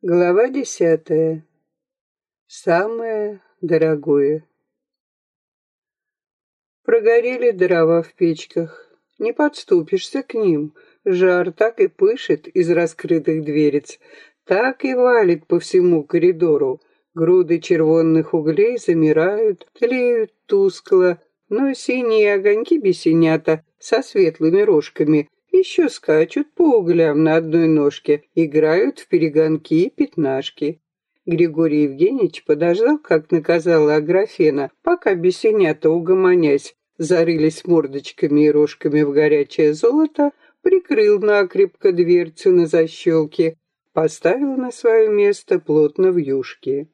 Глава десятая. Самое дорогое. Прогорели дрова в печках. Не подступишься к ним. Жар так и пышет из раскрытых дверец, так и валит по всему коридору. Груды червонных углей замирают, тлеют тускло, но синие огоньки бесенята со светлыми рожками еще скачут по углям на одной ножке, играют в перегонки и пятнашки. Григорий Евгеньевич подождал, как наказала Аграфена, пока бесенята, угомонясь, зарылись мордочками и рожками в горячее золото, прикрыл накрепко дверцу на защелке, поставил на свое место плотно в юшке.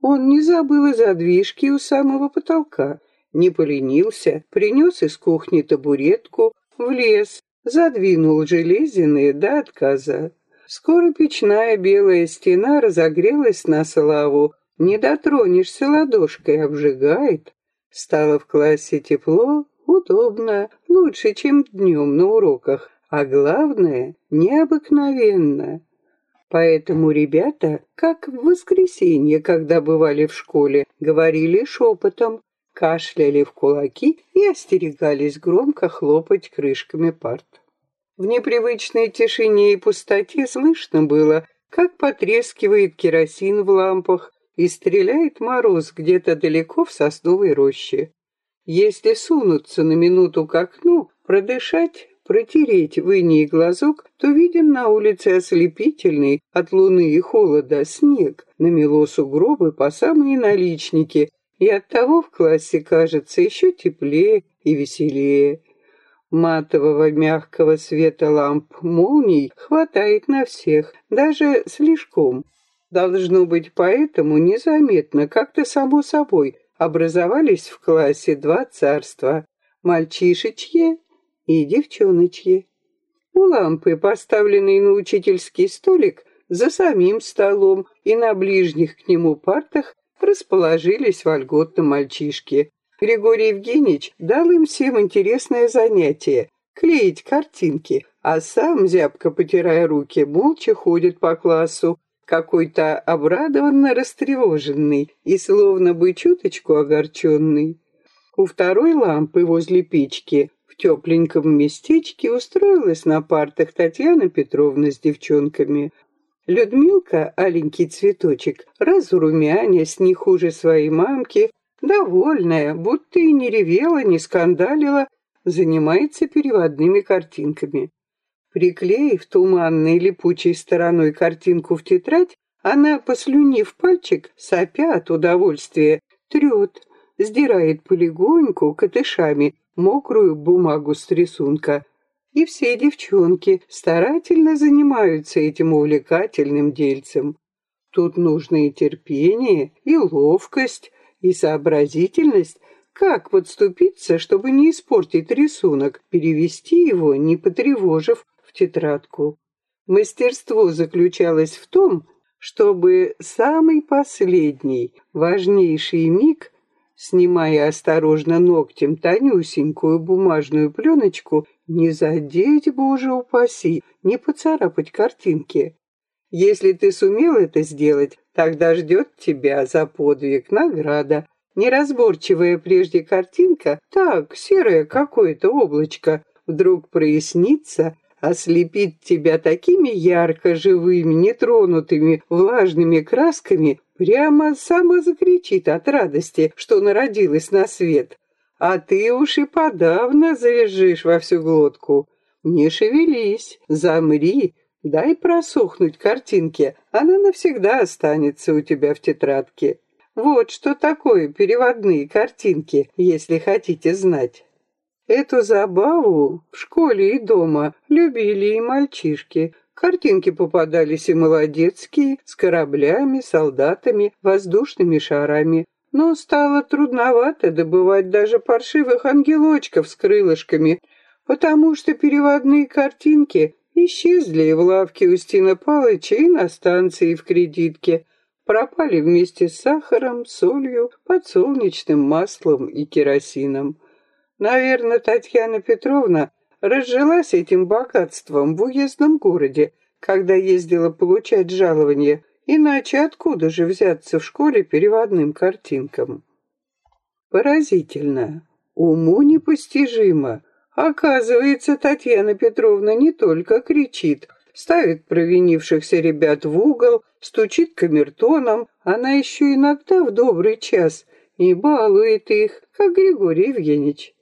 Он не забыл и задвижки у самого потолка, не поленился, принес из кухни табуретку, влез, задвинул железины до отказа. Скоро печная белая стена разогрелась на славу, не дотронешься ладошкой, обжигает. Стало в классе тепло, удобно, лучше, чем днем на уроках, а главное, необыкновенно. Поэтому ребята, как в воскресенье, когда бывали в школе, говорили шепотом, кашляли в кулаки и остерегались громко хлопать крышками парт. В непривычной тишине и пустоте слышно было, как потрескивает керосин в лампах и стреляет мороз где-то далеко в сосновой роще. Если сунуться на минуту к окну, продышать, протереть в иней глазок, то виден на улице ослепительный от луны и холода снег, намело сугробы по самые наличники, и оттого в классе кажется еще теплее и веселее. Матового мягкого света ламп молний хватает на всех, даже слишком. Должно быть, поэтому незаметно, как-то само собой, образовались в классе два царства — мальчишечье и девчоночье. У лампы, поставленной на учительский столик, за самим столом и на ближних к нему партах расположились вольготно мальчишки. Григорий Евгеньевич дал им всем интересное занятие — клеить картинки, а сам, зябко потирая руки, молча ходит по классу, какой-то обрадованно растревоженный и словно бы чуточку огорченный. У второй лампы возле печки в тепленьком местечке устроилась на партах Татьяна Петровна с девчонками. Людмилка, аленький цветочек, разрумянясь не хуже своей мамки, довольная, будто и не ревела, не скандалила, занимается переводными картинками. Приклеив туманной липучей стороной картинку в тетрадь, она, послюнив пальчик, сопя от удовольствия, трет, сдирает полегоньку катышами мокрую бумагу с рисунка. И все девчонки старательно занимаются этим увлекательным дельцем. Тут нужно и терпение, и ловкость, и сообразительность, как подступиться, чтобы не испортить рисунок, перевести его, не потревожив в тетрадку. Мастерство заключалось в том, чтобы самый последний, важнейший миг, снимая осторожно ногтем тонюсенькую бумажную пленочку, не задеть, боже упаси, не поцарапать картинки. Если ты сумел это сделать, тогда ждет тебя за подвиг награда. Неразборчивая прежде картинка, так, серое какое-то облачко, вдруг прояснится, ослепит тебя такими ярко живыми, нетронутыми, влажными красками, прямо сама закричит от радости, что народилась на свет. А ты уж и подавно завяжешь во всю глотку. Не шевелись, замри, Дай просохнуть картинке, она навсегда останется у тебя в тетрадке. Вот что такое переводные картинки, если хотите знать. Эту забаву в школе и дома любили и мальчишки. Картинки попадались и молодецкие, с кораблями, солдатами, воздушными шарами. Но стало трудновато добывать даже паршивых ангелочков с крылышками, потому что переводные картинки Исчезли в лавке Устина Палыча и на станции в кредитке. Пропали вместе с сахаром, солью, подсолнечным маслом и керосином. Наверное, Татьяна Петровна разжилась этим богатством в уездном городе, когда ездила получать жалование, Иначе откуда же взяться в школе переводным картинкам? Поразительно, уму непостижимо. Оказывается, Татьяна Петровна не только кричит, ставит провинившихся ребят в угол, стучит камертоном, она еще иногда в добрый час и балует их, как Григорий Евгеньевич.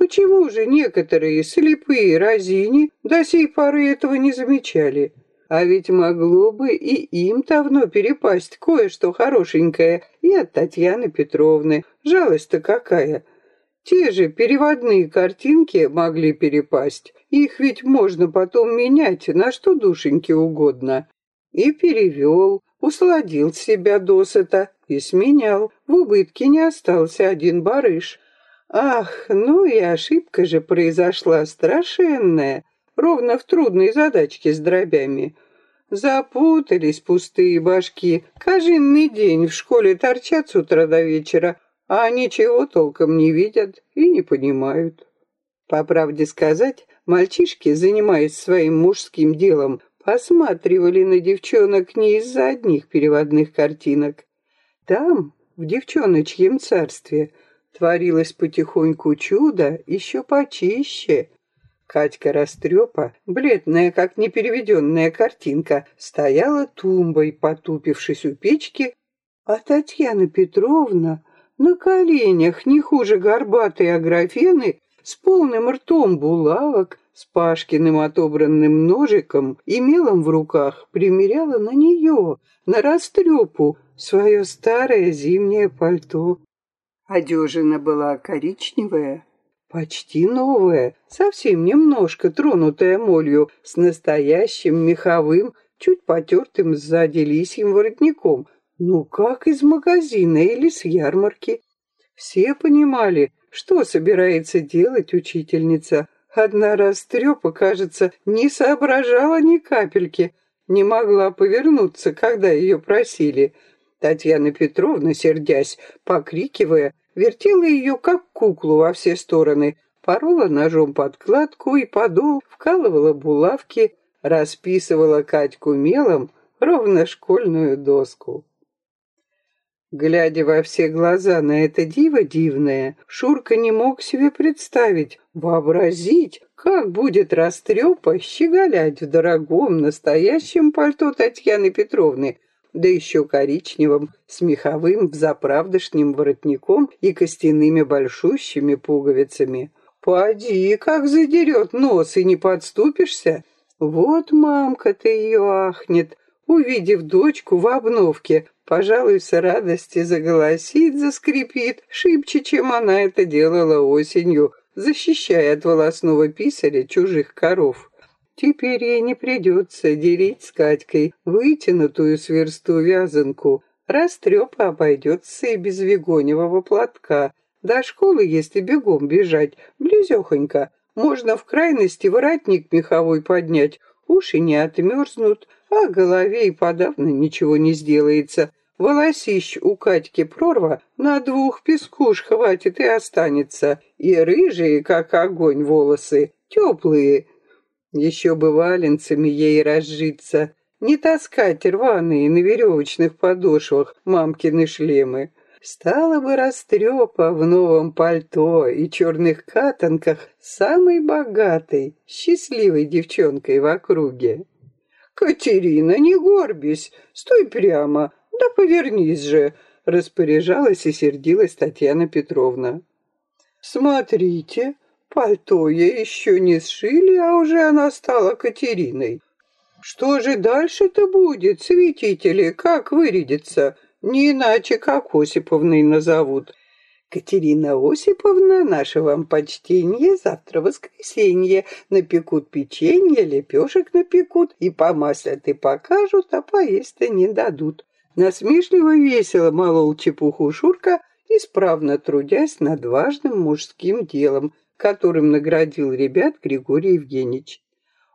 Почему же некоторые слепые разини до сей поры этого не замечали? А ведь могло бы и им давно перепасть кое-что хорошенькое и от Татьяны Петровны. Жалость-то какая! Те же переводные картинки могли перепасть. Их ведь можно потом менять на что душеньке угодно. И перевел, усладил себя досыта и сменял. В убытке не остался один барыш. Ах, ну и ошибка же произошла страшенная, ровно в трудной задачке с дробями. Запутались пустые башки. Каждый день в школе торчат с утра до вечера, а ничего толком не видят и не понимают. По правде сказать, мальчишки, занимаясь своим мужским делом, посматривали на девчонок не из-за одних переводных картинок. Там, в девчоночьем царстве, Творилось потихоньку чудо еще почище. Катька Растрепа, бледная, как непереведенная картинка, стояла тумбой, потупившись у печки, а Татьяна Петровна на коленях, не хуже горбатой Аграфены, с полным ртом булавок, с Пашкиным отобранным ножиком и мелом в руках примеряла на нее, на растрепу, свое старое зимнее пальто. Одежина была коричневая, почти новая, совсем немножко тронутая молью, с настоящим меховым, чуть потертым сзади лисьим воротником, ну как из магазина или с ярмарки. Все понимали, что собирается делать учительница. Одна растрепа, кажется, не соображала ни капельки, не могла повернуться, когда ее просили. Татьяна Петровна, сердясь, покрикивая, вертела ее как куклу во все стороны, порола ножом подкладку и подол, вкалывала булавки, расписывала Катьку мелом, ровно школьную доску. Глядя во все глаза на это диво дивное, Шурка не мог себе представить, вообразить, как будет растрепа щеголять в дорогом настоящем пальто Татьяны Петровны, да еще коричневым, с меховым взаправдышним воротником и костяными большущими пуговицами. «Поди, как задерет нос, и не подступишься!» Вот мамка-то ее ахнет, увидев дочку в обновке, пожалуй, с радости заголосит, заскрипит, шибче, чем она это делала осенью, защищая от волосного писаря чужих коров. Теперь ей не придется делить с Катькой вытянутую сверсту вязанку. Растрепа обойдется и без вегоневого платка. До школы, если бегом бежать, близехонько. Можно в крайности воротник меховой поднять, уши не отмерзнут, а голове и подавно ничего не сделается. Волосищ у Катьки прорва на двух пескуш хватит и останется. И рыжие, как огонь, волосы, теплые, еще бы валенцами ей разжиться, не таскать рваные на веревочных подошвах мамкины шлемы. Стала бы растрепа в новом пальто и черных катанках самой богатой, счастливой девчонкой в округе. «Катерина, не горбись, стой прямо, да повернись же», распоряжалась и сердилась Татьяна Петровна. «Смотрите, Пальто ей еще не сшили, а уже она стала Катериной. Что же дальше-то будет, святители, как вырядится? Не иначе, как Осиповной назовут. Катерина Осиповна, наше вам почтение, завтра воскресенье. Напекут печенье, лепешек напекут, и помаслят, и покажут, а поесть-то не дадут. Насмешливо весело молол чепуху Шурка, исправно трудясь над важным мужским делом, которым наградил ребят Григорий Евгеньевич.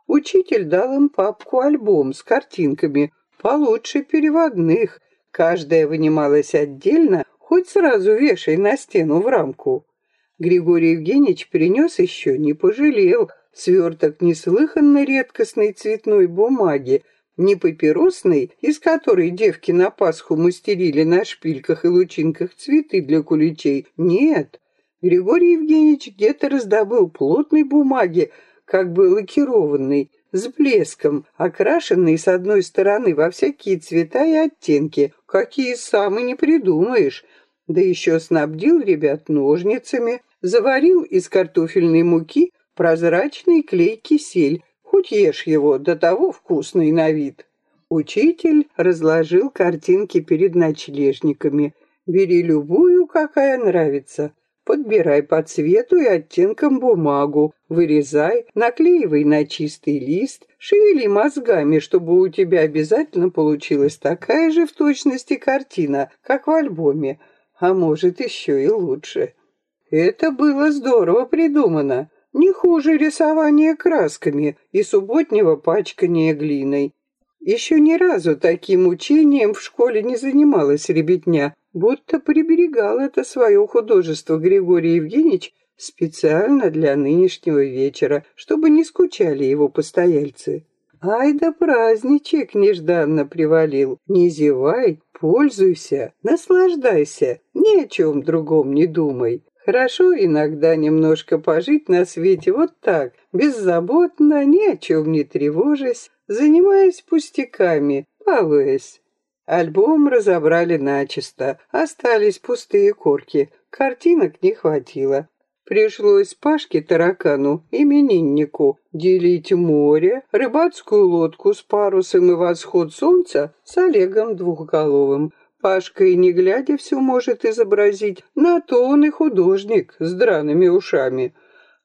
Учитель дал им папку-альбом с картинками, получше переводных. Каждая вынималась отдельно, хоть сразу вешай на стену в рамку. Григорий Евгеньевич принес еще, не пожалел, сверток неслыханно редкостной цветной бумаги, Не папиросной, из которой девки на Пасху мастерили на шпильках и лучинках цветы для куличей. Нет. Григорий Евгеньевич где-то раздобыл плотной бумаги, как бы лакированной, с блеском, окрашенной с одной стороны во всякие цвета и оттенки, какие сам и не придумаешь. Да еще снабдил ребят ножницами, заварил из картофельной муки прозрачный клей-кисель, хоть ешь его, до того вкусный на вид. Учитель разложил картинки перед ночлежниками. Бери любую, какая нравится. Подбирай по цвету и оттенкам бумагу, вырезай, наклеивай на чистый лист, шевели мозгами, чтобы у тебя обязательно получилась такая же в точности картина, как в альбоме, а может еще и лучше. Это было здорово придумано. Не хуже рисования красками и субботнего пачкания глиной. Еще ни разу таким учением в школе не занималась ребятня, будто приберегал это свое художество Григорий Евгеньевич специально для нынешнего вечера, чтобы не скучали его постояльцы. Ай да праздничек нежданно привалил. Не зевай, пользуйся, наслаждайся, ни о чем другом не думай. Хорошо иногда немножко пожить на свете вот так, беззаботно, ни о чем не тревожась, занимаясь пустяками, балуясь. Альбом разобрали начисто, остались пустые корки, картинок не хватило. Пришлось Пашке Таракану, имениннику, делить море, рыбацкую лодку с парусом и восход солнца с Олегом Двухголовым, Пашка и не глядя все может изобразить, на то он и художник с драными ушами.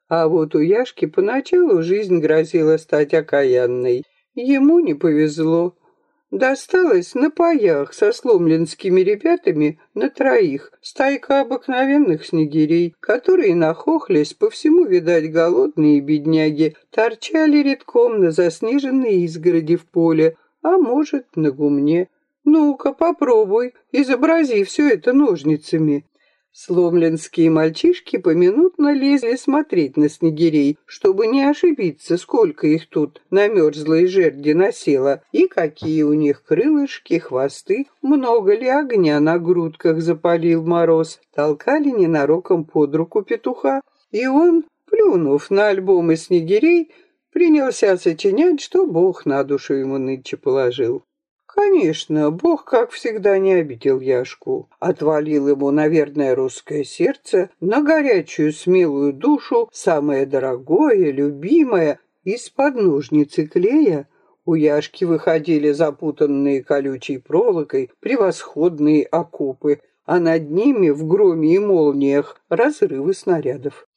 А вот у Яшки поначалу жизнь грозила стать окаянной. Ему не повезло. Досталось на паях со сломленскими ребятами на троих, стайка обыкновенных снегирей, которые, нахохлясь, по всему, видать, голодные бедняги, торчали редком на заснеженной изгороди в поле, а может, на гумне. Ну-ка, попробуй, изобрази все это ножницами. Сломленские мальчишки поминутно лезли смотреть на снегирей, чтобы не ошибиться, сколько их тут на мерзлой жерди насело, и какие у них крылышки, хвосты, много ли огня на грудках запалил мороз, толкали ненароком под руку петуха, и он, плюнув на альбомы снегирей, принялся сочинять, что Бог на душу ему нынче положил. Конечно, Бог, как всегда, не обидел Яшку. Отвалил ему, наверное, русское сердце, на горячую смелую душу, самое дорогое, любимое, из-под ножницы клея. У Яшки выходили запутанные колючей проволокой превосходные окопы, а над ними в громе и молниях разрывы снарядов.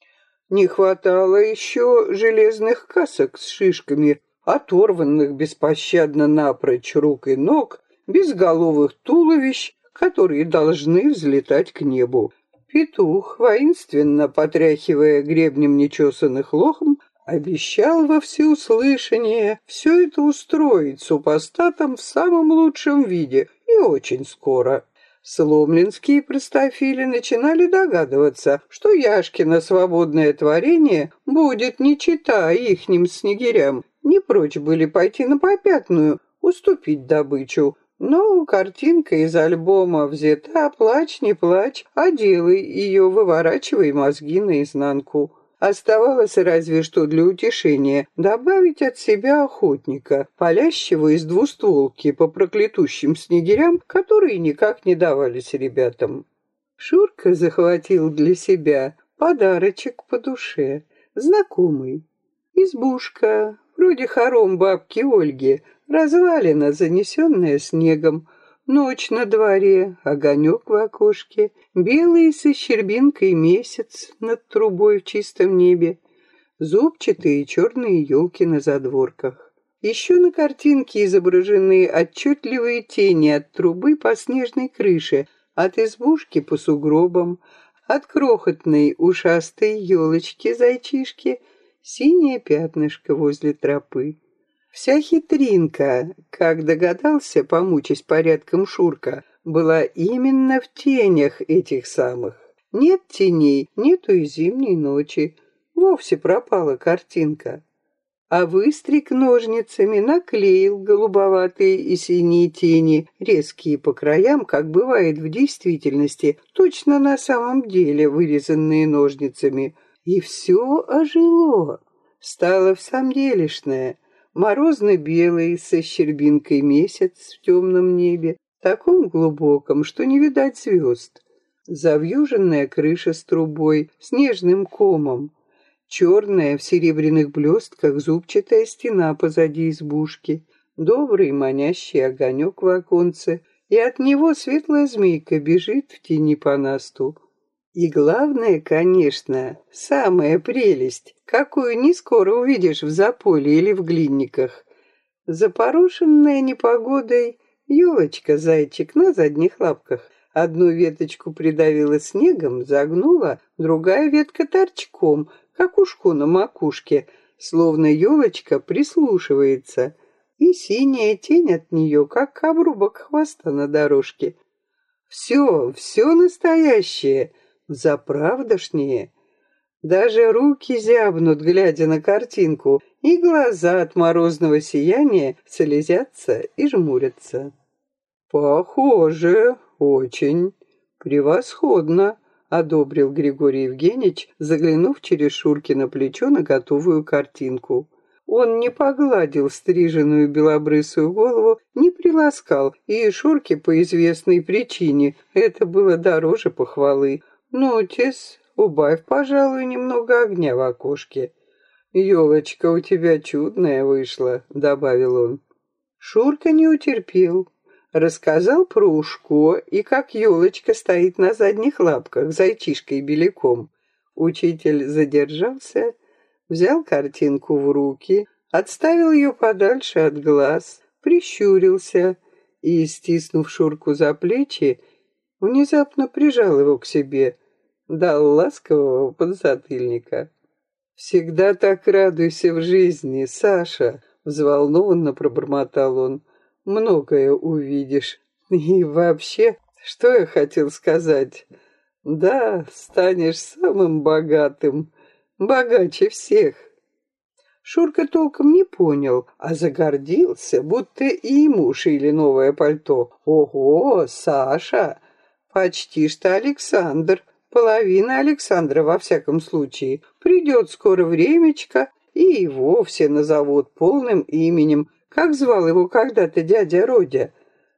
Не хватало еще железных касок с шишками, оторванных беспощадно напрочь рук и ног, безголовых туловищ, которые должны взлетать к небу. Петух, воинственно потряхивая гребнем нечесанных лохм, обещал во всеуслышание все это устроить супостатом в самом лучшем виде и очень скоро. Сломлинские простофили начинали догадываться, что Яшкино свободное творение будет не чита ихним снегирям, не прочь были пойти на попятную, уступить добычу. Но картинка из альбома взята, плачь, не плачь, а делай ее, выворачивай мозги наизнанку. Оставалось разве что для утешения добавить от себя охотника, палящего из двустволки по проклятущим снегирям, которые никак не давались ребятам. Шурка захватил для себя подарочек по душе, знакомый. Избушка, вроде хором бабки Ольги, развалина, занесенная снегом, Ночь на дворе, огонек в окошке, белый со щербинкой месяц над трубой в чистом небе, зубчатые черные елки на задворках. Еще на картинке изображены отчетливые тени от трубы по снежной крыше, от избушки по сугробам, от крохотной ушастой елочки-зайчишки, синее пятнышко возле тропы. Вся хитринка, как догадался, помучаясь порядком Шурка, была именно в тенях этих самых. Нет теней, нету и зимней ночи. Вовсе пропала картинка. а выстриг ножницами наклеил голубоватые и синие тени, резкие по краям, как бывает в действительности, точно на самом деле вырезанные ножницами. И все ожило, стало в самом делешное, морозно-белый со щербинкой месяц в темном небе, таком глубоком, что не видать звезд. Завьюженная крыша с трубой, снежным комом, черная в серебряных блестках зубчатая стена позади избушки, добрый манящий огонек в оконце, и от него светлая змейка бежит в тени по насту. И главное, конечно, самая прелесть, какую не скоро увидишь в заполье или в глинниках. Запорошенная непогодой елочка-зайчик на задних лапках. Одну веточку придавила снегом, загнула, другая ветка торчком, как ушко на макушке, словно елочка прислушивается, и синяя тень от нее, как обрубок хвоста на дорожке. Все, все настоящее, заправдошнее. Даже руки зябнут, глядя на картинку, и глаза от морозного сияния слезятся и жмурятся. «Похоже, очень. Превосходно», — одобрил Григорий Евгеньевич, заглянув через Шурки на плечо на готовую картинку. Он не погладил стриженную белобрысую голову, не приласкал, и Шурке по известной причине это было дороже похвалы. «Ну, тес, убавь, пожалуй, немного огня в окошке». «Елочка у тебя чудная вышла», — добавил он. Шурка не утерпел, Рассказал про ушко и как елочка стоит на задних лапках, зайчишкой беляком. Учитель задержался, взял картинку в руки, отставил ее подальше от глаз, прищурился и, стиснув Шурку за плечи, внезапно прижал его к себе, дал ласкового подзатыльника. «Всегда так радуйся в жизни, Саша!» — взволнованно пробормотал он многое увидишь. И вообще, что я хотел сказать? Да, станешь самым богатым, богаче всех. Шурка толком не понял, а загордился, будто и ему шили новое пальто. Ого, Саша! Почти что Александр, половина Александра во всяком случае. Придет скоро времечко, и его все назовут полным именем как звал его когда-то дядя Родя,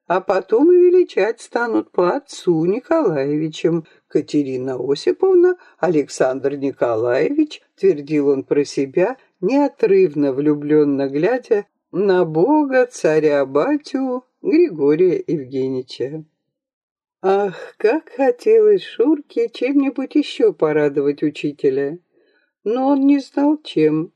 а потом и величать станут по отцу Николаевичем. Катерина Осиповна, Александр Николаевич, твердил он про себя, неотрывно влюбленно глядя на Бога, царя-батю Григория Евгеньевича. Ах, как хотелось Шурке чем-нибудь еще порадовать учителя. Но он не знал, чем.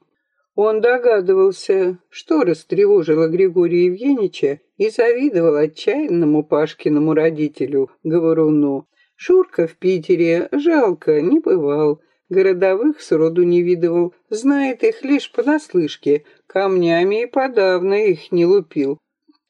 Он догадывался, что растревожило Григория Евгеньевича и завидовал отчаянному Пашкиному родителю, Говоруну. Шурка в Питере, жалко, не бывал. Городовых сроду не видывал, знает их лишь понаслышке, камнями и подавно их не лупил.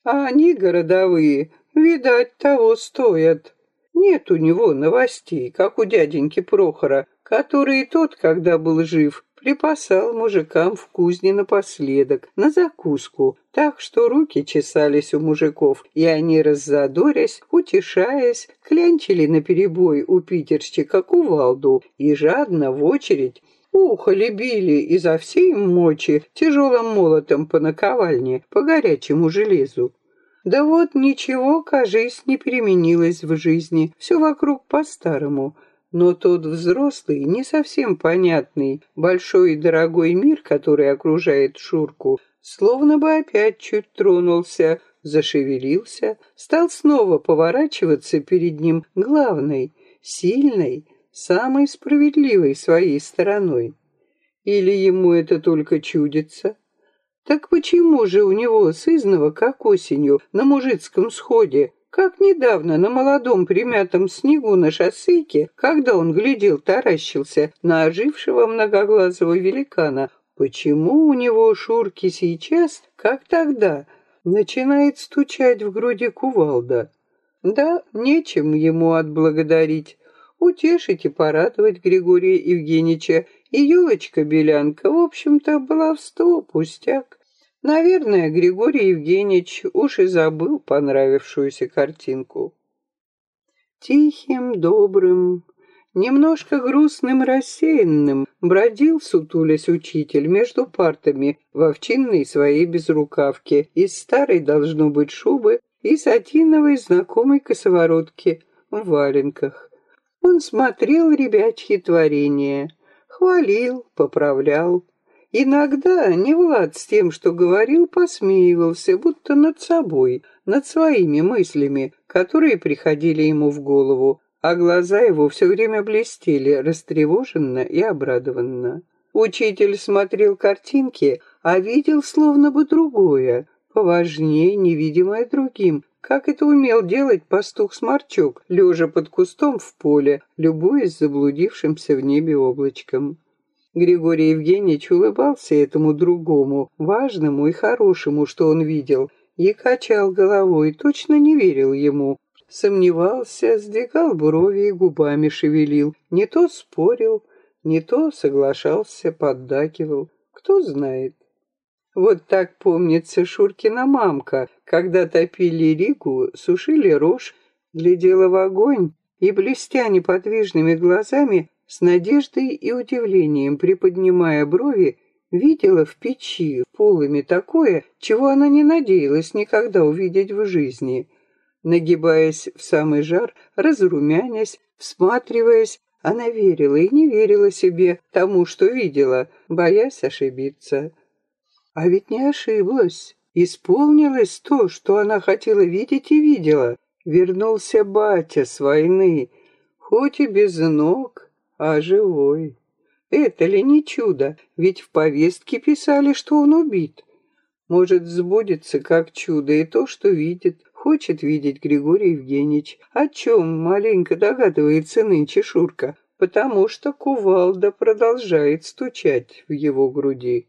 А они, городовые, видать, того стоят. Нет у него новостей, как у дяденьки Прохора, который и тот, когда был жив, припасал мужикам в кузне напоследок, на закуску, так что руки чесались у мужиков, и они, раззадорясь, утешаясь, клянчили наперебой у питерщика кувалду и жадно в очередь ухали били изо всей мочи тяжелым молотом по наковальне, по горячему железу. Да вот ничего, кажись, не переменилось в жизни, все вокруг по-старому — но тот взрослый, не совсем понятный, большой и дорогой мир, который окружает Шурку, словно бы опять чуть тронулся, зашевелился, стал снова поворачиваться перед ним главной, сильной, самой справедливой своей стороной. Или ему это только чудится? Так почему же у него сызного, как осенью, на мужицком сходе, как недавно на молодом примятом снегу на шоссейке, когда он глядел, таращился на ожившего многоглазого великана, почему у него Шурки сейчас, как тогда, начинает стучать в груди кувалда? Да, нечем ему отблагодарить. Утешить и порадовать Григория Евгеньевича И елочка-белянка, в общем-то, баловство, пустяк. Наверное, Григорий Евгеньевич уж и забыл понравившуюся картинку. Тихим, добрым, немножко грустным, рассеянным бродил, сутулясь учитель, между партами в овчинной своей безрукавке из старой, должно быть, шубы и сатиновой знакомой косоворотки в валенках. Он смотрел ребячьи творения — Хвалил, поправлял. Иногда не Влад с тем, что говорил, посмеивался, будто над собой, над своими мыслями, которые приходили ему в голову, а глаза его все время блестели, растревоженно и обрадованно. Учитель смотрел картинки, а видел словно бы другое, поважнее, невидимое другим, как это умел делать пастух-сморчок, лежа под кустом в поле, любуясь заблудившимся в небе облачком. Григорий Евгеньевич улыбался этому другому, важному и хорошему, что он видел, и качал головой, точно не верил ему. Сомневался, сдвигал брови и губами шевелил, не то спорил, не то соглашался, поддакивал. Кто знает. Вот так помнится Шуркина мамка, когда топили Ригу, сушили рожь, глядела в огонь и, блестя неподвижными глазами, с надеждой и удивлением приподнимая брови, видела в печи полыми такое, чего она не надеялась никогда увидеть в жизни. Нагибаясь в самый жар, разрумянясь, всматриваясь, она верила и не верила себе тому, что видела, боясь ошибиться. А ведь не ошиблась. Исполнилось то, что она хотела видеть и видела. Вернулся батя с войны, хоть и без ног, а живой. Это ли не чудо? Ведь в повестке писали, что он убит. Может, сбудется как чудо и то, что видит, хочет видеть Григорий Евгеньевич, о чем маленько догадывается нынче Шурка, потому что кувалда продолжает стучать в его груди.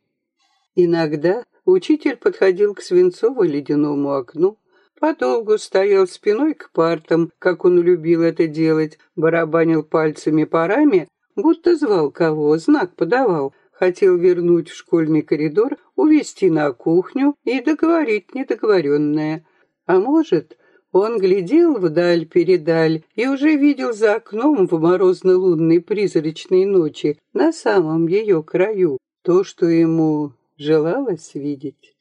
Иногда учитель подходил к свинцово-ледяному окну, подолгу стоял спиной к партам, как он любил это делать, барабанил пальцами по раме, будто звал кого, знак подавал, хотел вернуть в школьный коридор, увести на кухню и договорить недоговоренное. А может, он глядел вдаль-передаль и уже видел за окном в морозно-лунной призрачной ночи, на самом ее краю, то, что ему желалось видеть.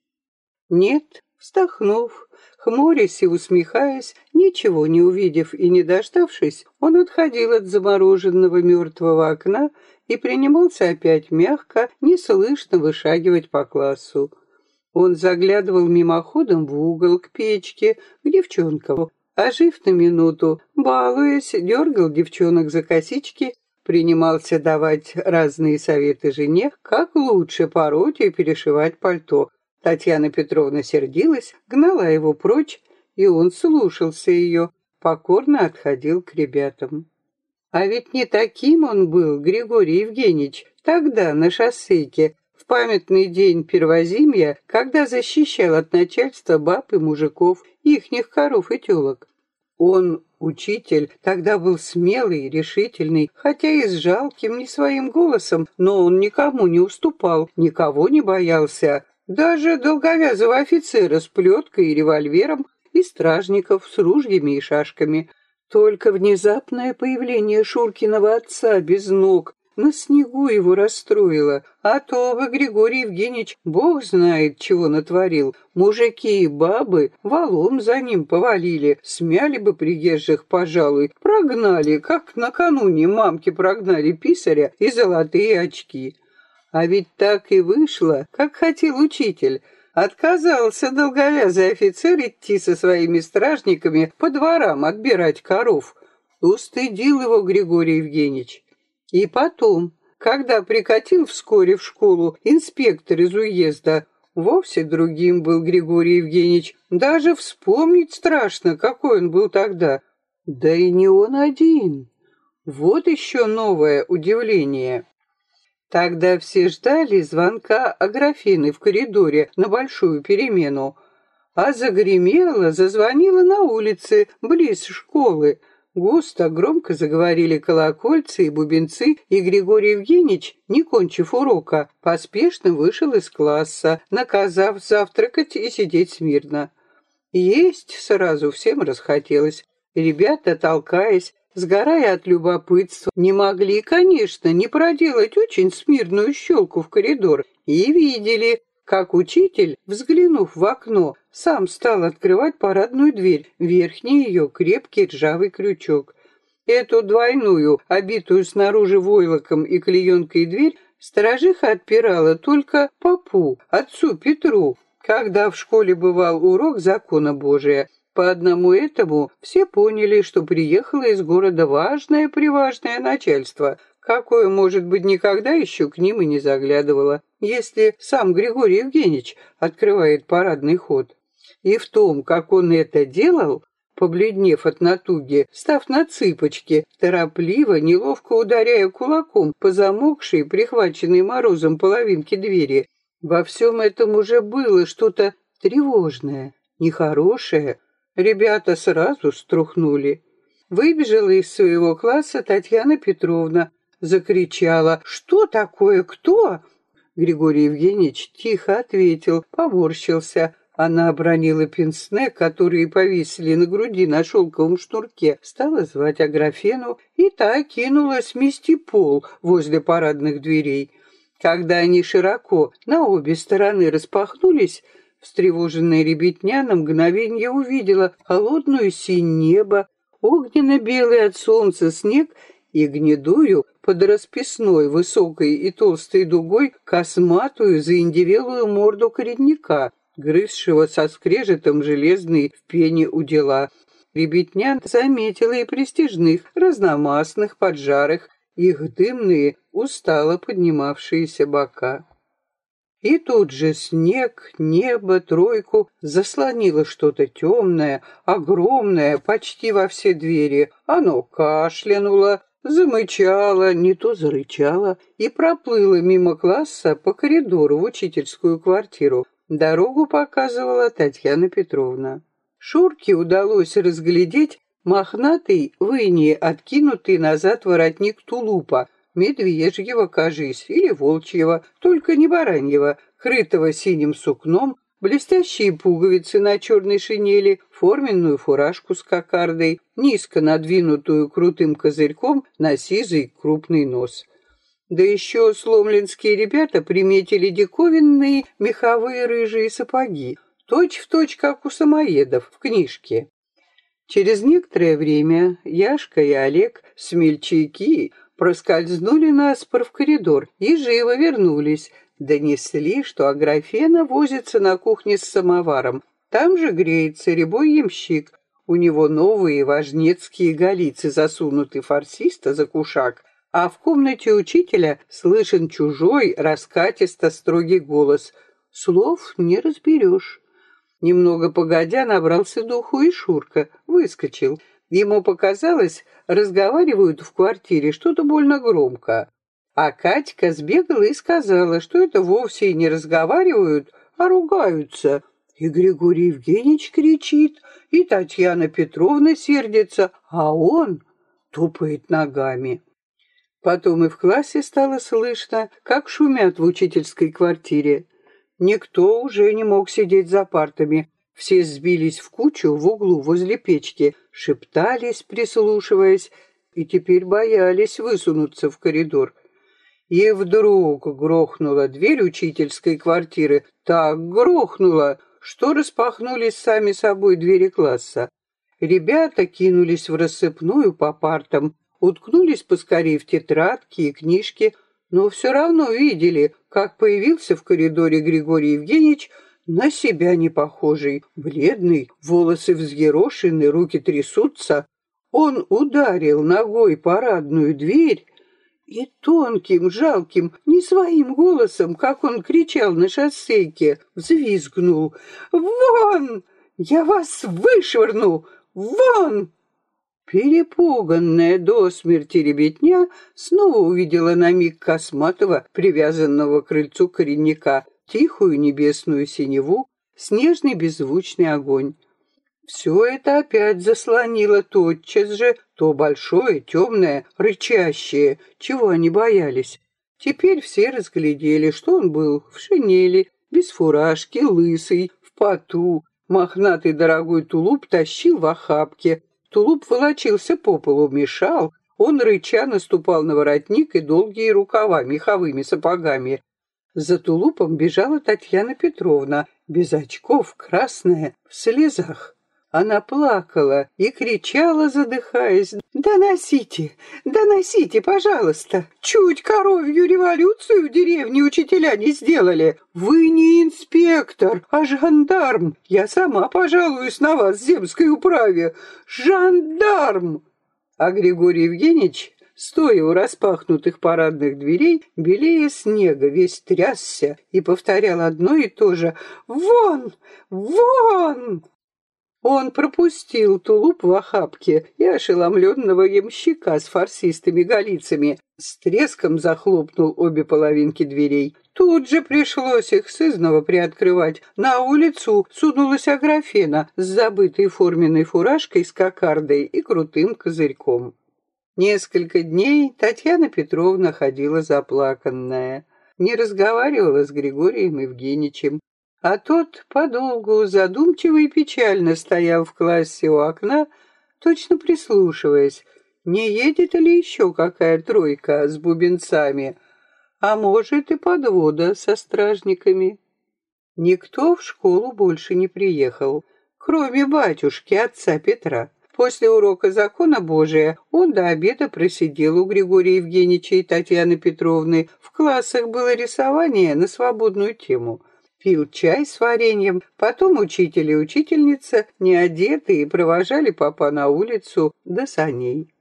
Нет, вздохнув, хмурясь и усмехаясь, ничего не увидев и не дождавшись, он отходил от замороженного мертвого окна и принимался опять мягко, неслышно вышагивать по классу. Он заглядывал мимоходом в угол к печке, к девчонкам, ожив на минуту, балуясь, дергал девчонок за косички принимался давать разные советы жене, как лучше пороть и перешивать пальто. Татьяна Петровна сердилась, гнала его прочь, и он слушался ее, покорно отходил к ребятам. А ведь не таким он был, Григорий Евгеньевич, тогда на шоссейке, в памятный день первозимья, когда защищал от начальства баб и мужиков, ихних коров и телок. Он, учитель, тогда был смелый, решительный, хотя и с жалким, не своим голосом, но он никому не уступал, никого не боялся. Даже долговязого офицера с плеткой и револьвером и стражников с ружьями и шашками. Только внезапное появление Шуркиного отца без ног, на снегу его расстроило, а то бы Григорий Евгеньевич бог знает, чего натворил. Мужики и бабы валом за ним повалили, смяли бы приезжих, пожалуй, прогнали, как накануне мамки прогнали писаря и золотые очки. А ведь так и вышло, как хотел учитель. Отказался долговязый офицер идти со своими стражниками по дворам отбирать коров. Устыдил его Григорий Евгеньевич. И потом, когда прикатил вскоре в школу инспектор из уезда, вовсе другим был Григорий Евгеньевич. Даже вспомнить страшно, какой он был тогда. Да и не он один. Вот еще новое удивление. Тогда все ждали звонка Аграфины в коридоре на большую перемену. А загремело, зазвонило на улице, близ школы. Густо, громко заговорили колокольцы и бубенцы, и Григорий Евгеньевич, не кончив урока, поспешно вышел из класса, наказав завтракать и сидеть смирно. Есть сразу всем расхотелось. Ребята, толкаясь, сгорая от любопытства, не могли, конечно, не проделать очень смирную щелку в коридор и видели, как учитель, взглянув в окно, сам стал открывать парадную дверь, верхний ее крепкий ржавый крючок. Эту двойную, обитую снаружи войлоком и клеенкой дверь, сторожиха отпирала только папу, отцу Петру, когда в школе бывал урок закона Божия. По одному этому все поняли, что приехало из города важное-приважное начальство — какое, может быть, никогда еще к ним и не заглядывало, если сам Григорий Евгеньевич открывает парадный ход. И в том, как он это делал, побледнев от натуги, став на цыпочки, торопливо, неловко ударяя кулаком по замокшей, прихваченной морозом половинке двери, во всем этом уже было что-то тревожное, нехорошее. Ребята сразу струхнули. Выбежала из своего класса Татьяна Петровна, закричала «Что такое? Кто?» Григорий Евгеньевич тихо ответил, поморщился. Она обронила пенсне, которые повесили на груди на шелковом шнурке, стала звать Аграфену, и та кинулась мести пол возле парадных дверей. Когда они широко на обе стороны распахнулись, встревоженная ребятня на мгновение увидела холодную синь небо, огненно-белый от солнца снег и гнедую под расписной высокой и толстой дугой косматую заиндевелую морду коренника, грызшего со скрежетом железный в пене у дела. Ребятня заметила и престижных, разномастных, поджарых, их дымные, устало поднимавшиеся бока. И тут же снег, небо, тройку заслонило что-то темное, огромное, почти во все двери. Оно кашлянуло, замычала, не то зарычала и проплыла мимо класса по коридору в учительскую квартиру. Дорогу показывала Татьяна Петровна. Шурке удалось разглядеть мохнатый, выни откинутый назад воротник тулупа, медвежьего, кажись, или волчьего, только не бараньего, крытого синим сукном, блестящие пуговицы на черной шинели, форменную фуражку с кокардой, низко надвинутую крутым козырьком на сизый крупный нос. Да еще сломленские ребята приметили диковинные меховые рыжие сапоги, точь-в-точь, точь, как у самоедов в книжке. Через некоторое время Яшка и Олег, смельчаки, проскользнули наспор в коридор и живо вернулись, Донесли, что Аграфена возится на кухне с самоваром. Там же греется рябой ямщик. У него новые важнецкие голицы засунуты фарсиста за кушак, а в комнате учителя слышен чужой, раскатисто строгий голос. Слов не разберешь. Немного погодя набрался духу и Шурка, выскочил. Ему показалось, разговаривают в квартире что-то больно громко. А Катька сбегала и сказала, что это вовсе не разговаривают, а ругаются. И Григорий Евгеньевич кричит, и Татьяна Петровна сердится, а он тупает ногами. Потом и в классе стало слышно, как шумят в учительской квартире. Никто уже не мог сидеть за партами. Все сбились в кучу в углу возле печки, шептались, прислушиваясь, и теперь боялись высунуться в коридор. И вдруг грохнула дверь учительской квартиры, так грохнула, что распахнулись сами собой двери класса. Ребята кинулись в рассыпную по партам, уткнулись поскорее в тетрадки и книжки, но все равно видели, как появился в коридоре Григорий Евгеньевич, на себя не похожий, бледный, волосы взъерошены, руки трясутся. Он ударил ногой парадную дверь, и тонким, жалким, не своим голосом, как он кричал на шоссейке, взвизгнул. «Вон! Я вас вышвырну! Вон!» Перепуганная до смерти ребятня снова увидела на миг Косматова, привязанного к крыльцу коренника, тихую небесную синеву, снежный беззвучный огонь. Все это опять заслонило тотчас же то большое, темное, рычащее, чего они боялись. Теперь все разглядели, что он был в шинели, без фуражки, лысый, в поту. Мохнатый дорогой тулуп тащил в охапке. Тулуп волочился по полу, мешал. Он рыча наступал на воротник и долгие рукава меховыми сапогами. За тулупом бежала Татьяна Петровна, без очков, красная, в слезах. Она плакала и кричала, задыхаясь, «Доносите, доносите, пожалуйста! Чуть коровью революцию в деревне учителя не сделали! Вы не инспектор, а жандарм! Я сама пожалуюсь на вас в земской управе! Жандарм!» А Григорий Евгеньевич стоя у распахнутых парадных дверей, белее снега, весь трясся и повторял одно и то же «Вон! Вон!» Он пропустил тулуп в охапке и ошеломленного ямщика с фарсистыми голицами. С треском захлопнул обе половинки дверей. Тут же пришлось их сызново приоткрывать. На улицу сунулась Аграфена с забытой форменной фуражкой с кокардой и крутым козырьком. Несколько дней Татьяна Петровна ходила заплаканная. Не разговаривала с Григорием Евгеньевичем, а тот подолгу задумчиво и печально стоял в классе у окна, точно прислушиваясь, не едет ли еще какая тройка с бубенцами, а может и подвода со стражниками. Никто в школу больше не приехал, кроме батюшки, отца Петра. После урока закона Божия он до обеда просидел у Григория Евгеньевича и Татьяны Петровны. В классах было рисование на свободную тему — пил чай с вареньем, потом учитель и учительница, не одетые, провожали папа на улицу до саней.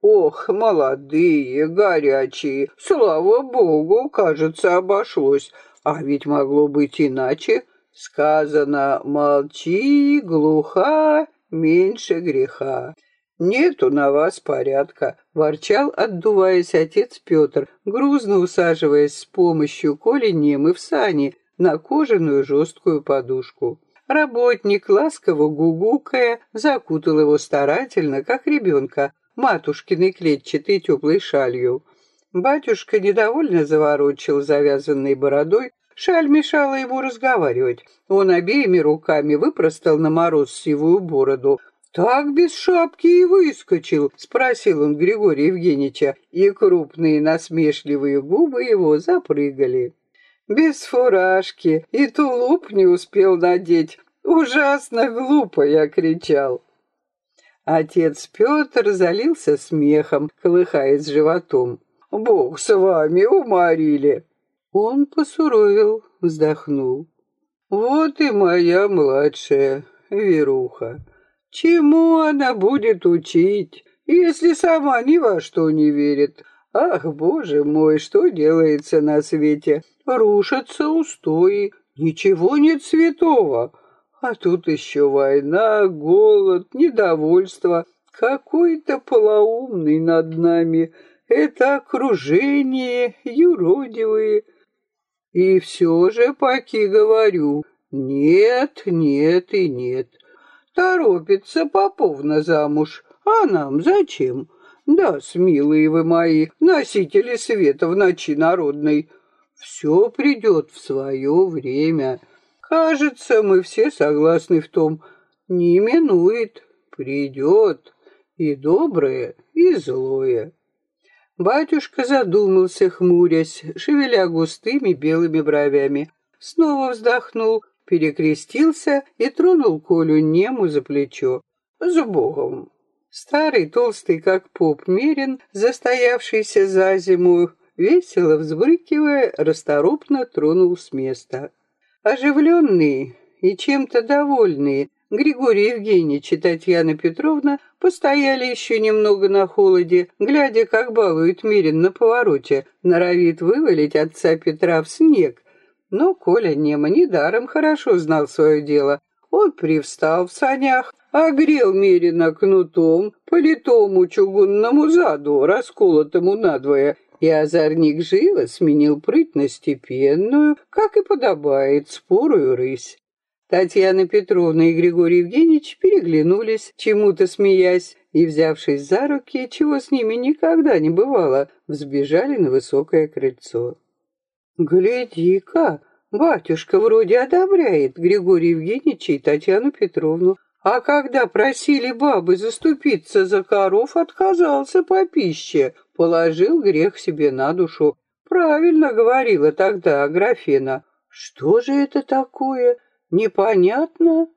Ох, молодые, горячие, слава богу, кажется, обошлось. А ведь могло быть иначе. Сказано, молчи, глуха, меньше греха. «Нету на вас порядка», — ворчал, отдуваясь отец Петр, грузно усаживаясь с помощью Коли Немы в сани, на кожаную жесткую подушку. Работник, ласково гугукая, закутал его старательно, как ребенка, матушкиной клетчатой теплой шалью. Батюшка недовольно заворочил завязанной бородой, шаль мешала ему разговаривать. Он обеими руками выпростал на мороз сивую бороду. «Так без шапки и выскочил?» — спросил он Григория Евгеньевича, и крупные насмешливые губы его запрыгали без фуражки, и тулуп не успел надеть. Ужасно глупо, я кричал. Отец Петр залился смехом, колыхаясь животом. «Бог с вами, уморили!» Он посуровил, вздохнул. «Вот и моя младшая, Веруха. Чему она будет учить, если сама ни во что не верит? Ах, боже мой, что делается на свете? рушатся устои, ничего нет святого. А тут еще война, голод, недовольство. Какой-то полоумный над нами. Это окружение, юродивые. И все же, поки говорю, нет, нет и нет. Торопится Поповна замуж, а нам зачем? Да, смилые вы мои, носители света в ночи народной. Все придет в свое время. Кажется, мы все согласны в том, не минует, придет и доброе, и злое. Батюшка задумался, хмурясь, шевеля густыми белыми бровями. Снова вздохнул, перекрестился и тронул Колю нему за плечо. «С Богом!» Старый, толстый, как поп Мерин, застоявшийся за зиму, весело взбрыкивая, расторопно тронул с места. Оживленные и чем-то довольные Григорий Евгеньевич и Татьяна Петровна постояли еще немного на холоде, глядя, как балует Мирин на повороте, норовит вывалить отца Петра в снег. Но Коля Нема недаром хорошо знал свое дело. Он привстал в санях, огрел Мирина кнутом по литому чугунному заду, расколотому надвое, и озорник живо сменил прыть на степенную, как и подобает, спорую рысь. Татьяна Петровна и Григорий Евгеньевич переглянулись, чему-то смеясь, и, взявшись за руки, чего с ними никогда не бывало, взбежали на высокое крыльцо. «Гляди-ка, батюшка вроде одобряет Григория Евгеньевича и Татьяну Петровну, а когда просили бабы заступиться за коров, отказался по пище, положил грех себе на душу. Правильно говорила тогда Аграфена. Что же это такое? Непонятно.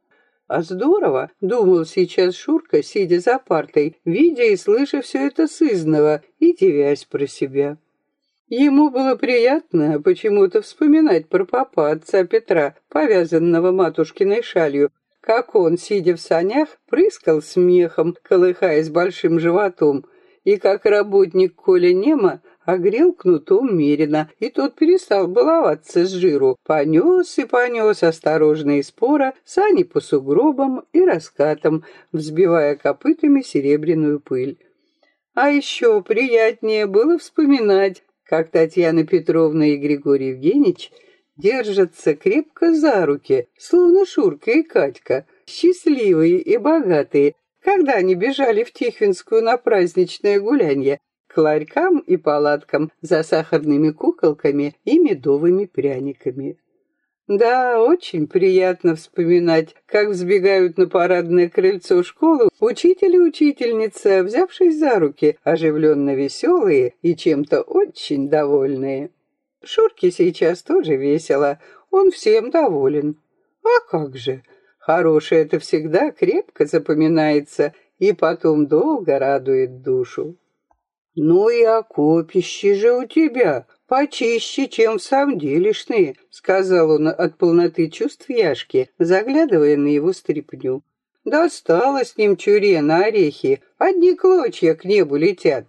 А здорово, думал сейчас Шурка, сидя за партой, видя и слыша все это сызного и девясь про себя. Ему было приятно почему-то вспоминать про папа отца Петра, повязанного матушкиной шалью, как он, сидя в санях, прыскал смехом, колыхаясь большим животом, и как работник Коля Нема огрел кнутом Мерина, и тот перестал баловаться с жиру, понес и понес осторожно и спора сани по сугробам и раскатам, взбивая копытами серебряную пыль. А еще приятнее было вспоминать, как Татьяна Петровна и Григорий Евгеньевич держатся крепко за руки, словно Шурка и Катька, счастливые и богатые, когда они бежали в Тихвинскую на праздничное гулянье, к ларькам и палаткам за сахарными куколками и медовыми пряниками. Да, очень приятно вспоминать, как взбегают на парадное крыльцо школы учитель и учительница, взявшись за руки, оживленно веселые и чем-то очень довольные. Шурке сейчас тоже весело, он всем доволен. А как же, хорошее это всегда крепко запоминается и потом долго радует душу. Ну и окопище же у тебя, почище, чем в самом делешные, сказал он от полноты чувств Яшки, заглядывая на его стряпню. Досталось ним чуре на орехи, одни клочья к небу летят.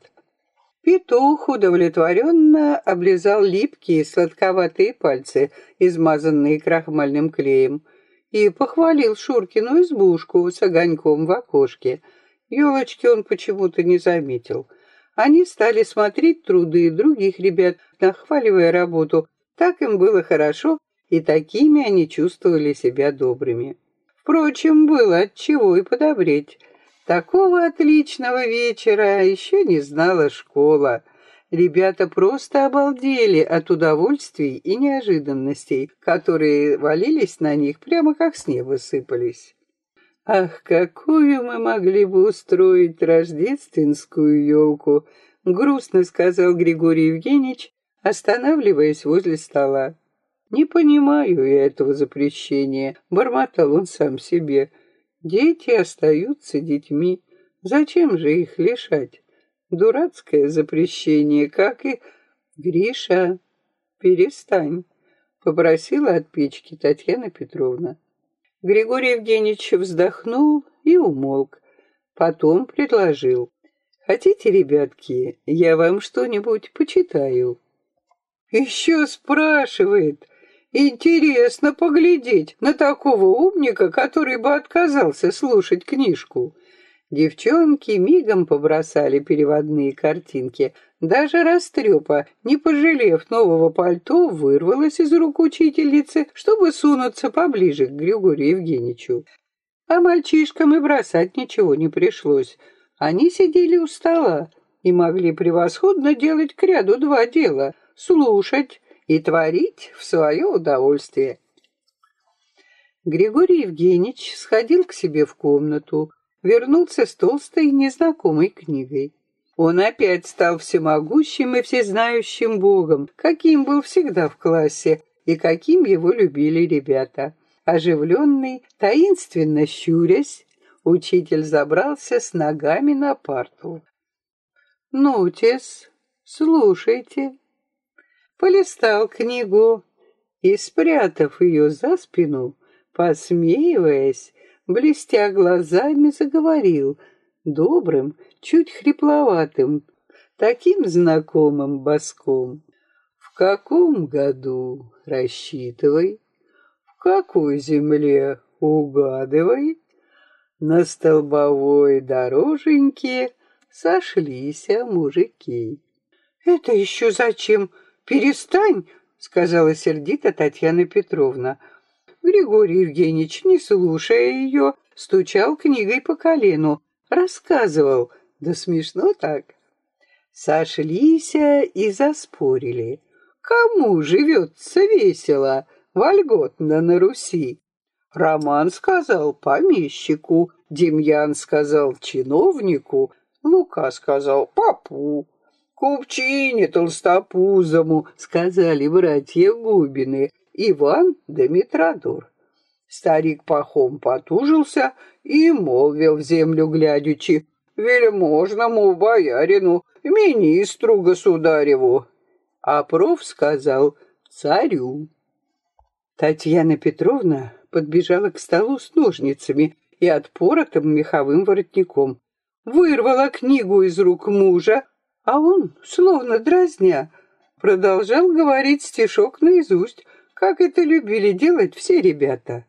Петух удовлетворенно облизал липкие сладковатые пальцы, измазанные крахмальным клеем, и похвалил Шуркину избушку с огоньком в окошке. Елочки он почему-то не заметил. Они стали смотреть труды других ребят, нахваливая работу. Так им было хорошо, и такими они чувствовали себя добрыми. Впрочем, было от чего и подобреть. Такого отличного вечера еще не знала школа. Ребята просто обалдели от удовольствий и неожиданностей, которые валились на них прямо как с неба сыпались. Ах, какую мы могли бы устроить рождественскую елку, грустно сказал Григорий Евгеньевич, останавливаясь возле стола. Не понимаю я этого запрещения, бормотал он сам себе. Дети остаются детьми. Зачем же их лишать? Дурацкое запрещение, как и... Гриша, перестань, попросила от печки Татьяна Петровна. Григорий Евгеньевич вздохнул и умолк. Потом предложил. «Хотите, ребятки, я вам что-нибудь почитаю?» «Еще спрашивает», Интересно поглядеть на такого умника, который бы отказался слушать книжку. Девчонки мигом побросали переводные картинки. Даже растрепа, не пожалев нового пальто, вырвалась из рук учительницы, чтобы сунуться поближе к Григорию Евгеньевичу. А мальчишкам и бросать ничего не пришлось. Они сидели у стола и могли превосходно делать к ряду два дела — слушать и творить в свое удовольствие. Григорий Евгеньевич сходил к себе в комнату, вернулся с толстой незнакомой книгой. Он опять стал всемогущим и всезнающим Богом, каким был всегда в классе и каким его любили ребята. Оживленный, таинственно щурясь, учитель забрался с ногами на парту. «Ну-тес, слушайте», полистал книгу и, спрятав ее за спину, посмеиваясь, блестя глазами, заговорил добрым, чуть хрипловатым, таким знакомым боском. В каком году рассчитывай, в какой земле угадывай, на столбовой дороженьке сошлись мужики. «Это еще зачем?» «Перестань!» — сказала сердито Татьяна Петровна. Григорий Евгеньевич, не слушая ее, стучал книгой по колену, Рассказывал, да смешно так. Сошлись и заспорили. Кому живется весело, вольготно на Руси? Роман сказал помещику, Демьян сказал чиновнику, Лука сказал папу. Купчине толстопузому, сказали братья Губины, Иван да Митродор. Старик пахом потужился и молвил в землю глядячи, вельможному боярину, министру государеву. А проф сказал царю. Татьяна Петровна подбежала к столу с ножницами и отпоротым меховым воротником. Вырвала книгу из рук мужа, а он, словно дразня, продолжал говорить стишок наизусть, как это любили делать все ребята.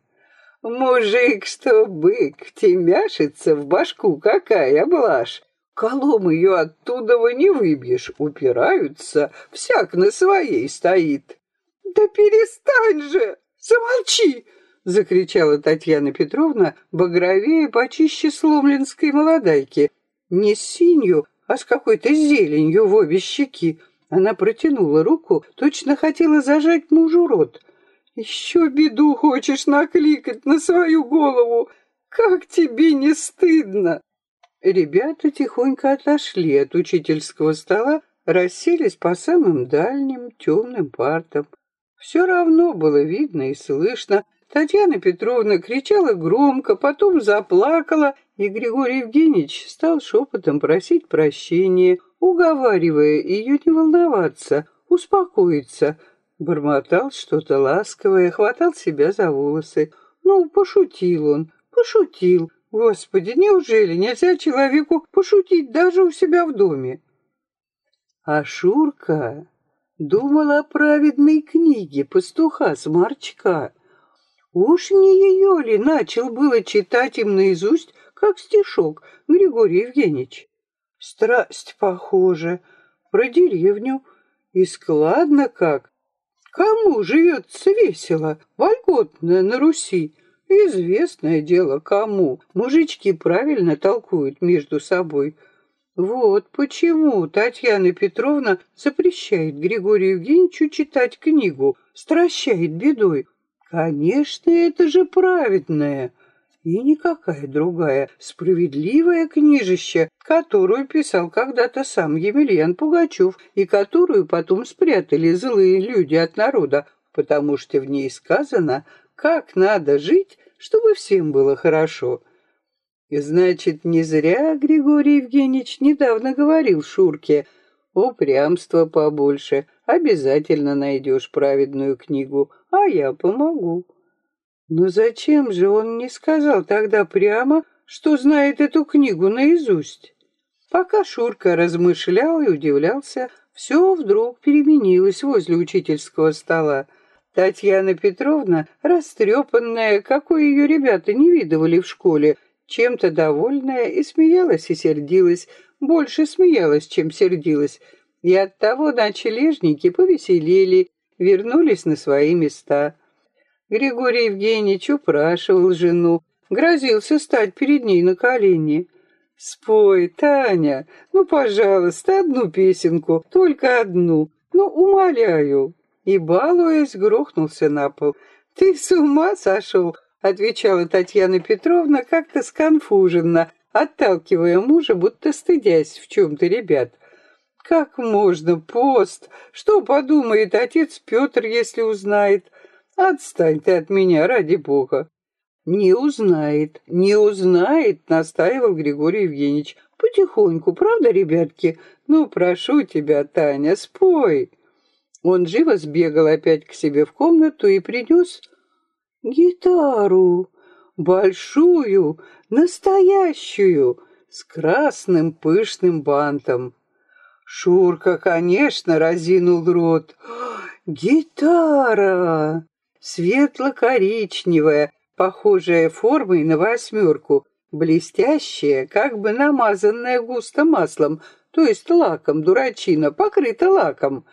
Мужик, что бык, темяшится в башку, какая блажь. Колом ее оттуда не выбьешь, упираются, всяк на своей стоит. Да перестань же, замолчи, закричала Татьяна Петровна, багровее почище сломленской молодайки. Не с синью, а с какой-то зеленью в обе щеки. Она протянула руку, точно хотела зажать мужу рот. «Еще беду хочешь накликать на свою голову! Как тебе не стыдно!» Ребята тихонько отошли от учительского стола, расселись по самым дальним темным партам. Все равно было видно и слышно. Татьяна Петровна кричала громко, потом заплакала и Григорий Евгеньевич стал шепотом просить прощения, уговаривая ее не волноваться, успокоиться. Бормотал что-то ласковое, хватал себя за волосы. Ну, пошутил он, пошутил. Господи, неужели нельзя человеку пошутить даже у себя в доме? А Шурка думала о праведной книге пастуха Сморчка. Уж не ее ли начал было читать им наизусть как стишок, Григорий Евгеньевич. Страсть похожа, про деревню, и складно как. Кому живется весело, вольготно на Руси? Известное дело, кому. Мужички правильно толкуют между собой. Вот почему Татьяна Петровна запрещает Григорию Евгеньевичу читать книгу, стращает бедой. Конечно, это же праведное и никакая другая справедливая книжища, которую писал когда-то сам Емельян Пугачев и которую потом спрятали злые люди от народа, потому что в ней сказано, как надо жить, чтобы всем было хорошо. И значит, не зря Григорий Евгеньевич недавно говорил Шурке, упрямство побольше, обязательно найдешь праведную книгу, а я помогу. Но зачем же он не сказал тогда прямо, что знает эту книгу наизусть? Пока Шурка размышлял и удивлялся, все вдруг переменилось возле учительского стола. Татьяна Петровна, растрепанная, какой ее ребята не видывали в школе, чем-то довольная и смеялась и сердилась, больше смеялась, чем сердилась, и оттого ночлежники повеселели, вернулись на свои места. Григорий Евгеньевич упрашивал жену, грозился стать перед ней на колени. «Спой, Таня, ну, пожалуйста, одну песенку, только одну, ну, умоляю». И, балуясь, грохнулся на пол. «Ты с ума сошел?» — отвечала Татьяна Петровна как-то сконфуженно, отталкивая мужа, будто стыдясь в чем-то ребят. «Как можно, пост? Что подумает отец Петр, если узнает?» Отстань ты от меня, ради бога. Не узнает, не узнает, настаивал Григорий Евгеньевич. Потихоньку, правда, ребятки? Ну, прошу тебя, Таня, спой. Он живо сбегал опять к себе в комнату и принес гитару, большую, настоящую, с красным пышным бантом. Шурка, конечно, разинул рот. «Гитара! светло-коричневая, похожая формой на восьмерку, блестящая, как бы намазанная густо маслом, то есть лаком, дурачина, покрыта лаком.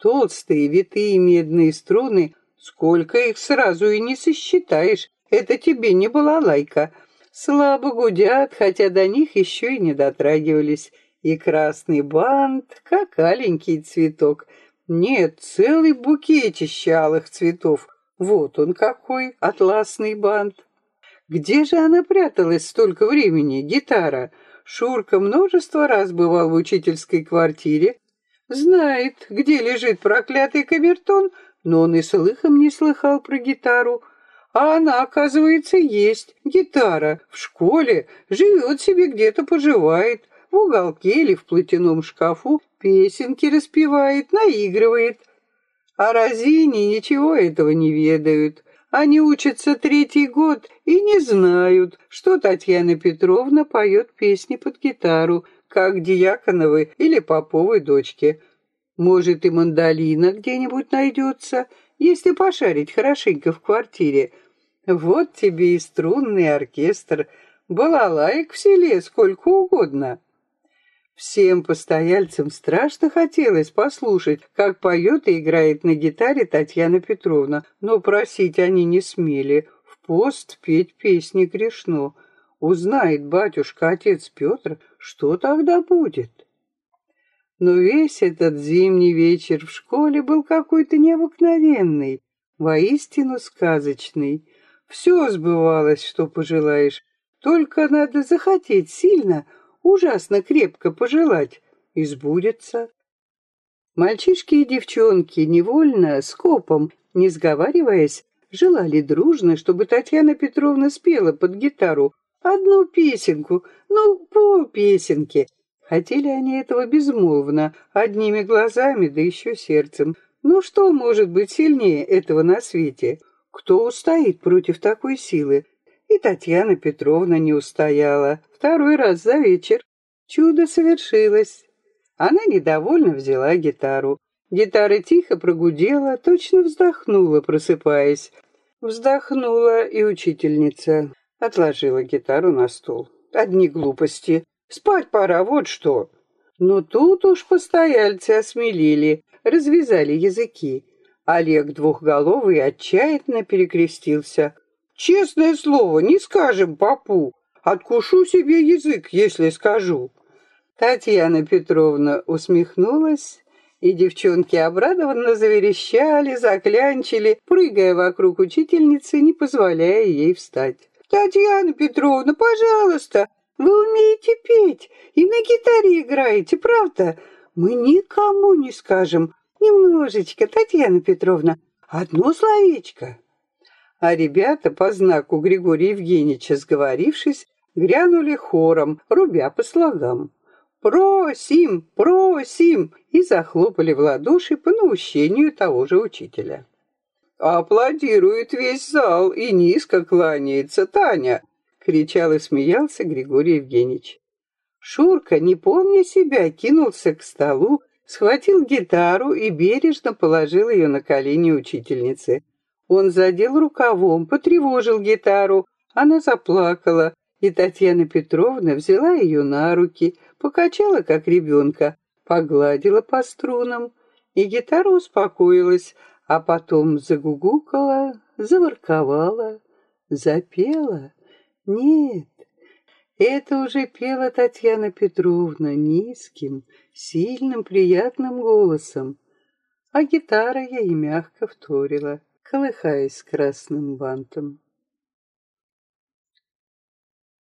Толстые витые медные струны, сколько их сразу и не сосчитаешь, это тебе не была лайка. слабо гудят, хотя до них еще и не дотрагивались. И красный бант, как аленький цветок. Нет, целый букетище алых цветов. Вот он какой, атласный бант. Где же она пряталась столько времени, гитара? Шурка множество раз бывал в учительской квартире, знает, где лежит проклятый камертон, но он и слыхом не слыхал про гитару. А она, оказывается, есть. Гитара. В школе. Живет себе где-то, поживает. В уголке или в платяном шкафу песенки распевает, наигрывает. А Розине ничего этого не ведают. Они учатся третий год и не знают, что Татьяна Петровна поет песни под гитару, как Дьяконовы или Поповой дочке. Может, и мандолина где-нибудь найдется, если пошарить хорошенько в квартире. Вот тебе и струнный оркестр, балалаек в селе сколько угодно. Всем постояльцам страшно хотелось послушать, как поет и играет на гитаре Татьяна Петровна, но просить они не смели. В пост петь песни грешно. Узнает батюшка, отец Петр, что тогда будет? Но весь этот зимний вечер в школе был какой-то необыкновенный, воистину сказочный. Все сбывалось, что пожелаешь, только надо захотеть сильно — ужасно крепко пожелать, и сбудется. Мальчишки и девчонки невольно, скопом, не сговариваясь, желали дружно, чтобы Татьяна Петровна спела под гитару одну песенку, ну, по песенке. Хотели они этого безмолвно, одними глазами, да еще сердцем. Ну что может быть сильнее этого на свете? Кто устоит против такой силы? И Татьяна Петровна не устояла. Второй раз за вечер. Чудо совершилось. Она недовольно взяла гитару. Гитара тихо прогудела, точно вздохнула, просыпаясь. Вздохнула и учительница. Отложила гитару на стол. Одни глупости. Спать пора, вот что. Но тут уж постояльцы осмелили, развязали языки. Олег двухголовый отчаянно перекрестился. Честное слово, не скажем папу. Откушу себе язык, если скажу. Татьяна Петровна усмехнулась, и девчонки обрадованно заверещали, заклянчили, прыгая вокруг учительницы, не позволяя ей встать. «Татьяна Петровна, пожалуйста, вы умеете петь и на гитаре играете, правда? Мы никому не скажем. Немножечко, Татьяна Петровна, одно словечко» а ребята, по знаку Григория Евгеньевича сговорившись, грянули хором, рубя по слогам. «Просим! Просим!» и захлопали в ладоши по наущению того же учителя. «Аплодирует весь зал и низко кланяется Таня!» — кричал и смеялся Григорий Евгеньевич. Шурка, не помня себя, кинулся к столу, схватил гитару и бережно положил ее на колени учительницы. Он задел рукавом, потревожил гитару. Она заплакала, и Татьяна Петровна взяла ее на руки, покачала, как ребенка, погладила по струнам, и гитара успокоилась, а потом загугукала, заворковала, запела. Нет, это уже пела Татьяна Петровна низким, сильным, приятным голосом, а гитара ей мягко вторила колыхаясь красным бантом.